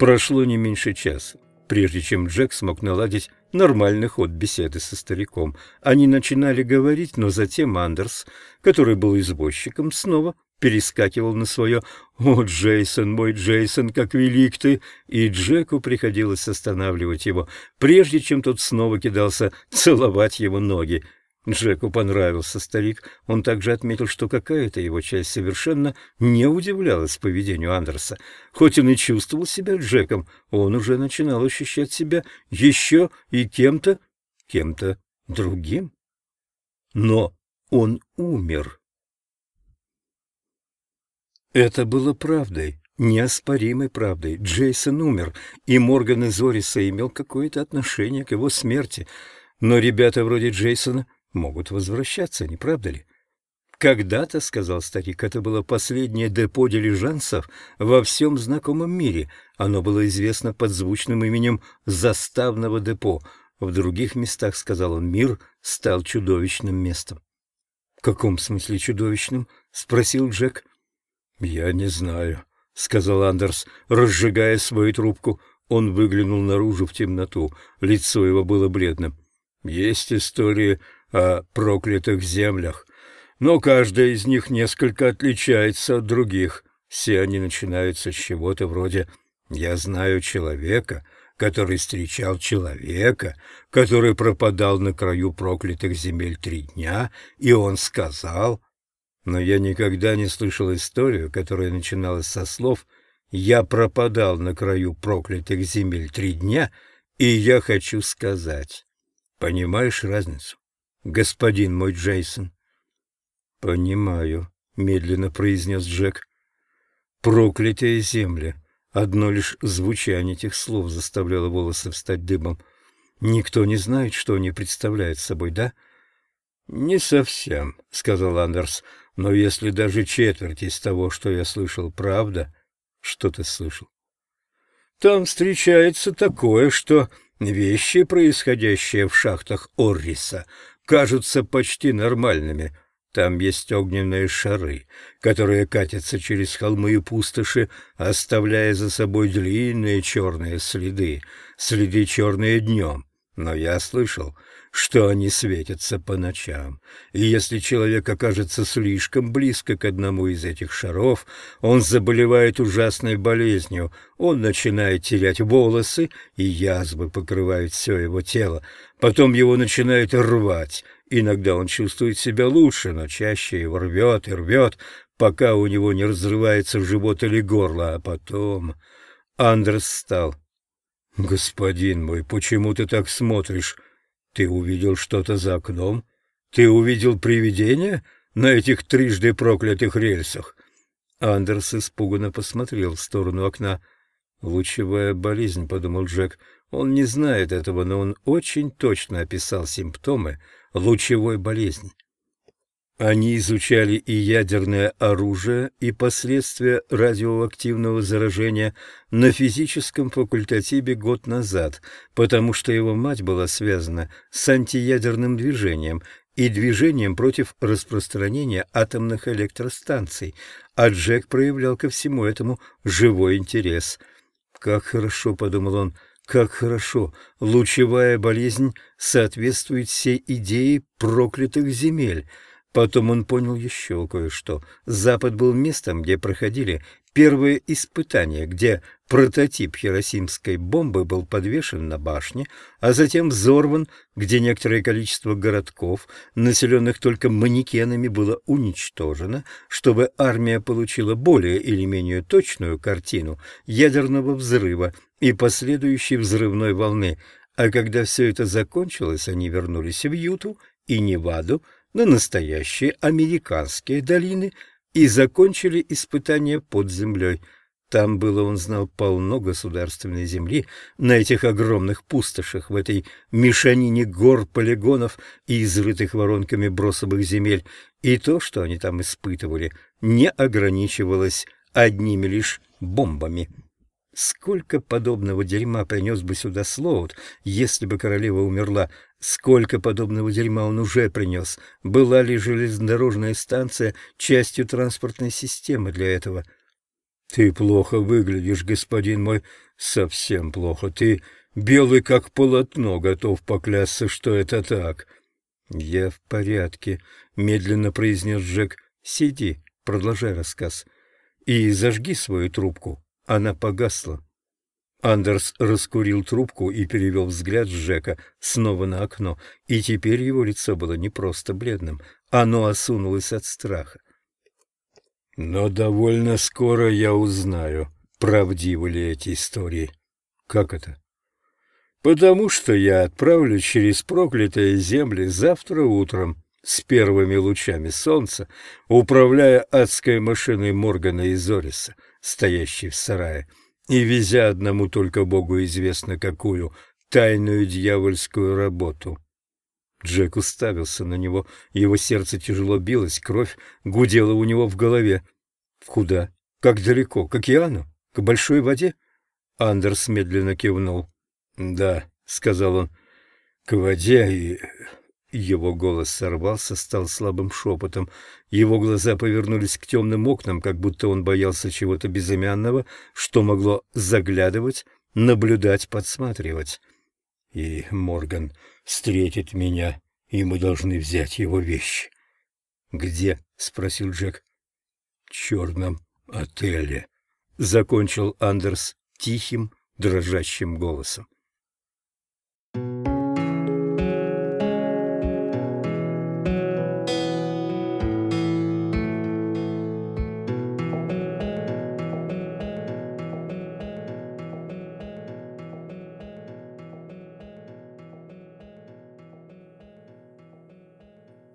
Прошло не меньше часа, прежде чем Джек смог наладить нормальный ход беседы со стариком. Они начинали говорить, но затем Андерс, который был извозчиком, снова перескакивал на свое «О, Джейсон, мой Джейсон, как велик ты!» и Джеку приходилось останавливать его, прежде чем тот снова кидался целовать его ноги. Джеку понравился старик. Он также отметил, что какая-то его часть совершенно не удивлялась поведению Андерса. Хоть он и чувствовал себя Джеком, он уже начинал ощущать себя еще и кем-то, кем-то другим. Но он умер. Это было правдой, неоспоримой правдой. Джейсон умер, и Морган из Ориса имел какое-то отношение к его смерти. Но ребята вроде Джейсона могут возвращаться, не правда ли? Когда-то, — сказал старик, — это было последнее депо дилижансов во всем знакомом мире. Оно было известно под звучным именем «Заставного депо». В других местах, — сказал он, — мир стал чудовищным местом. — В каком смысле чудовищным? — спросил Джек. — Я не знаю, — сказал Андерс, разжигая свою трубку. Он выглянул наружу в темноту. Лицо его было бледным. — Есть истории о проклятых землях, но каждая из них несколько отличается от других. Все они начинаются с чего-то вроде «я знаю человека», который встречал человека, который пропадал на краю проклятых земель три дня, и он сказал... Но я никогда не слышал историю, которая начиналась со слов «я пропадал на краю проклятых земель три дня, и я хочу сказать». Понимаешь разницу? Господин мой Джейсон. — Понимаю, — медленно произнес Джек. — Проклятая земля. Одно лишь звучание этих слов заставляло волосы встать дыбом. Никто не знает, что они представляют собой, да? — Не совсем, — сказал Андерс. — Но если даже четверть из того, что я слышал, правда, что ты слышал? — Там встречается такое, что вещи, происходящие в шахтах Орриса, кажутся почти нормальными. Там есть огненные шары, которые катятся через холмы и пустоши, оставляя за собой длинные черные следы, следы черные днем. Но я слышал, что они светятся по ночам, и если человек окажется слишком близко к одному из этих шаров, он заболевает ужасной болезнью, он начинает терять волосы, и язвы покрывают все его тело, потом его начинает рвать, иногда он чувствует себя лучше, но чаще его рвет и рвет, пока у него не разрывается живот или горло, а потом... Андрес встал. «Господин мой, почему ты так смотришь?» Ты увидел что-то за окном? Ты увидел привидение на этих трижды проклятых рельсах? Андерс испуганно посмотрел в сторону окна. «Лучевая болезнь», — подумал Джек. Он не знает этого, но он очень точно описал симптомы лучевой болезни. Они изучали и ядерное оружие, и последствия радиоактивного заражения на физическом факультативе год назад, потому что его мать была связана с антиядерным движением и движением против распространения атомных электростанций, а Джек проявлял ко всему этому живой интерес. «Как хорошо», — подумал он, — «как хорошо! Лучевая болезнь соответствует всей идее проклятых земель». Потом он понял еще кое-что. Запад был местом, где проходили первые испытания, где прототип хиросимской бомбы был подвешен на башне, а затем взорван, где некоторое количество городков, населенных только манекенами, было уничтожено, чтобы армия получила более или менее точную картину ядерного взрыва и последующей взрывной волны. А когда все это закончилось, они вернулись в Юту и Неваду, на настоящие американские долины и закончили испытания под землей. Там было, он знал, полно государственной земли на этих огромных пустошах, в этой мешанине гор, полигонов и изрытых воронками бросовых земель, и то, что они там испытывали, не ограничивалось одними лишь бомбами. Сколько подобного дерьма принес бы сюда Слоут, если бы королева умерла? Сколько подобного дерьма он уже принес? Была ли железнодорожная станция частью транспортной системы для этого? Ты плохо выглядишь, господин мой, совсем плохо. Ты белый как полотно, готов поклясться, что это так. Я в порядке, медленно произнес Джек. Сиди, продолжай рассказ. И зажги свою трубку. Она погасла. Андерс раскурил трубку и перевел взгляд Джека снова на окно, и теперь его лицо было не просто бледным, оно осунулось от страха. «Но довольно скоро я узнаю, правдивы ли эти истории». «Как это?» «Потому что я отправлю через проклятые земли завтра утром с первыми лучами солнца, управляя адской машиной Моргана и Зориса, стоящей в сарае» и везя одному только Богу известно какую тайную дьявольскую работу. Джек уставился на него, его сердце тяжело билось, кровь гудела у него в голове. Куда? Как далеко? К океану? К большой воде? Андерс медленно кивнул. «Да», — сказал он, — «к воде и его голос сорвался, стал слабым шепотом. Его глаза повернулись к темным окнам, как будто он боялся чего-то безымянного, что могло заглядывать, наблюдать, подсматривать. И Морган встретит меня, и мы должны взять его вещи. «Где?» — спросил Джек. «В черном отеле», — закончил Андерс тихим, дрожащим голосом.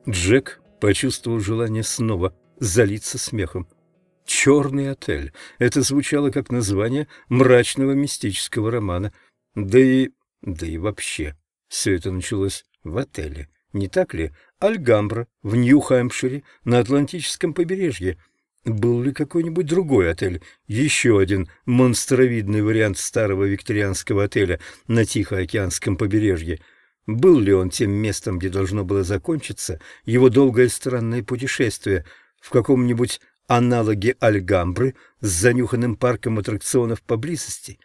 Джек почувствовал желание снова залиться смехом. «Черный отель» — это звучало как название мрачного мистического романа. Да и... да и вообще, все это началось в отеле, не так ли? Альгамбра в Нью-Хэмпшире на Атлантическом побережье. Был ли какой-нибудь другой отель, еще один монстровидный вариант старого викторианского отеля на Тихоокеанском побережье — был ли он тем местом, где должно было закончиться его долгое странное путешествие, в каком-нибудь аналоге Альгамбры с занюханным парком аттракционов поблизости?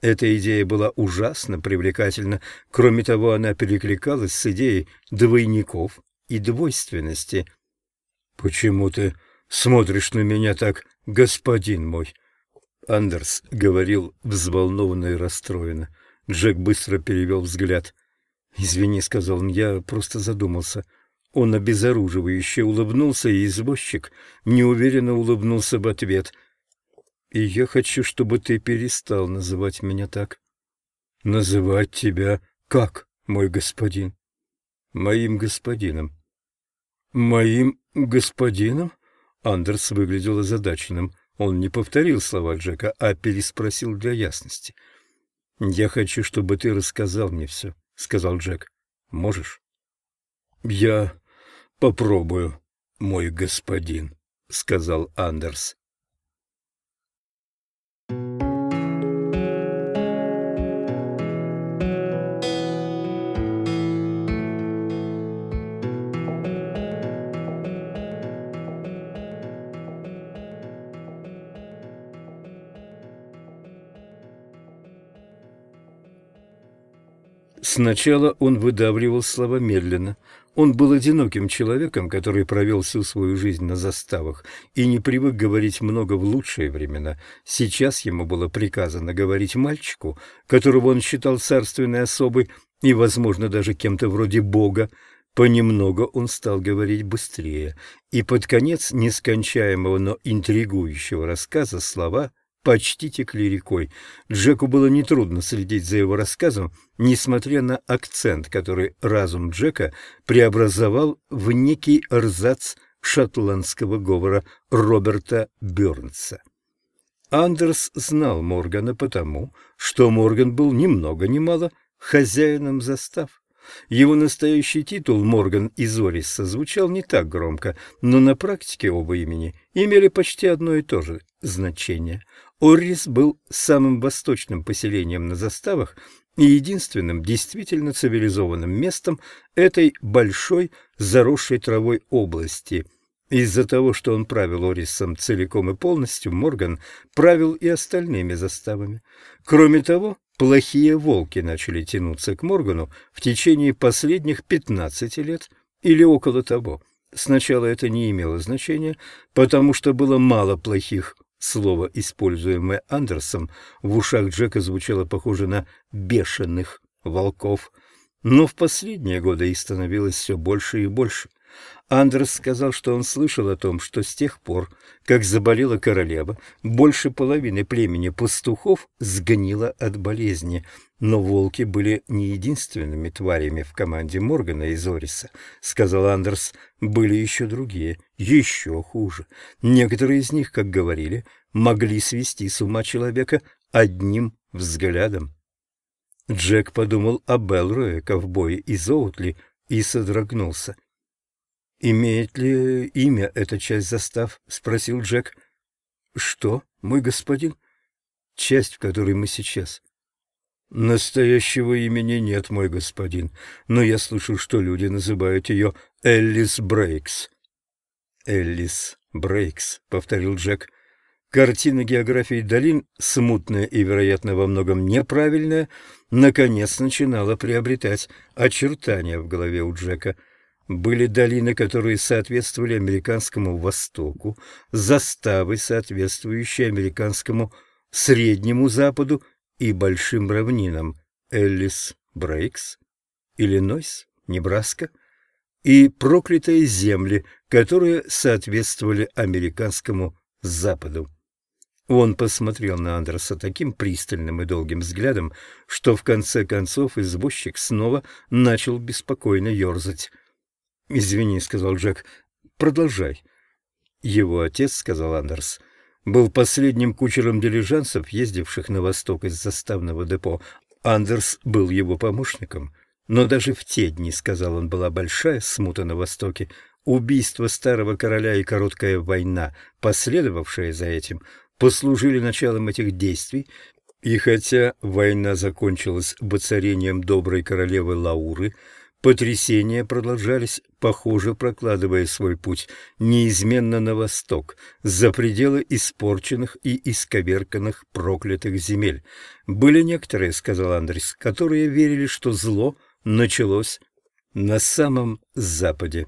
Эта идея была ужасно привлекательна. Кроме того, она перекликалась с идеей двойников и двойственности. «Почему ты смотришь на меня так, господин мой?» Андерс говорил взволнованно и расстроенно. Джек быстро перевел взгляд. «Извини», — сказал он, — «я просто задумался». Он обезоруживающе улыбнулся, и извозчик неуверенно улыбнулся в ответ. «И я хочу, чтобы ты перестал называть меня так». «Называть тебя как, мой господин?» «Моим господином». «Моим господином?» Андерс выглядел озадаченным. Он не повторил слова Джека, а переспросил для ясности. «Я хочу, чтобы ты рассказал мне все. — сказал Джек. «Можешь?» «Я попробую, мой господин», — сказал Андерс. Сначала он выдавливал слова медленно. Он был одиноким человеком, который провел всю свою жизнь на заставах и не привык говорить много в лучшие времена. Сейчас ему было приказано говорить мальчику, которого он считал царственной особой и, возможно, даже кем-то вроде Бога. Понемногу он стал говорить быстрее, и под конец нескончаемого, но интригующего рассказа слова почти текли рекой. Джеку было нетрудно следить за его рассказом, несмотря на акцент, который разум Джека преобразовал в некий рзац шотландского говора Роберта Бёрнса. Андерс знал Моргана потому, что Морган был ни много ни мало хозяином застав. Его настоящий титул Морган из Ориса звучал не так громко, но на практике оба имени имели почти одно и то же значение. Оррис был самым восточным поселением на заставах и единственным действительно цивилизованным местом этой большой заросшей травой области. Из-за того, что он правил Орисом целиком и полностью, Морган правил и остальными заставами. Кроме того, плохие волки начали тянуться к Моргану в течение последних 15 лет или около того. Сначала это не имело значения, потому что было мало плохих. Слово, используемое Андерсом, в ушах Джека звучало похоже на «бешеных волков». Но в последние годы их становилось все больше и больше – Андрес сказал, что он слышал о том, что с тех пор, как заболела королева, больше половины племени пастухов сгнило от болезни. Но волки были не единственными тварями в команде Моргана и Зориса, сказал Андерс. Были еще другие, еще хуже. Некоторые из них, как говорили, могли свести с ума человека одним взглядом. Джек подумал о Белрое, ковбое из Оутли, и содрогнулся. «Имеет ли имя эта часть застав?» — спросил Джек. «Что, мой господин?» «Часть, в которой мы сейчас». «Настоящего имени нет, мой господин, но я слышал, что люди называют ее Эллис Брейкс». «Эллис Брейкс», — повторил Джек. Картина географии долин, смутная и, вероятно, во многом неправильная, наконец начинала приобретать очертания в голове у Джека — были долины, которые соответствовали американскому Востоку, заставы, соответствующие американскому Среднему Западу и большим равнинам Эллис, Брейкс, Иллинойс, Небраска и проклятые земли, которые соответствовали американскому Западу. Он посмотрел на Андерса таким пристальным и долгим взглядом, что в конце концов извозчик снова начал беспокойно ерзать. «Извини», — сказал Джек, — «продолжай». «Его отец», — сказал Андерс, — «был последним кучером дилижансов, ездивших на восток из заставного депо. Андерс был его помощником. Но даже в те дни, — сказал он, — была большая смута на востоке. Убийство старого короля и короткая война, последовавшая за этим, послужили началом этих действий, и хотя война закончилась воцарением доброй королевы Лауры, — Потрясения продолжались, похоже, прокладывая свой путь неизменно на восток, за пределы испорченных и исковерканных проклятых земель. Были некоторые, — сказал Андрес, — которые верили, что зло началось на самом западе.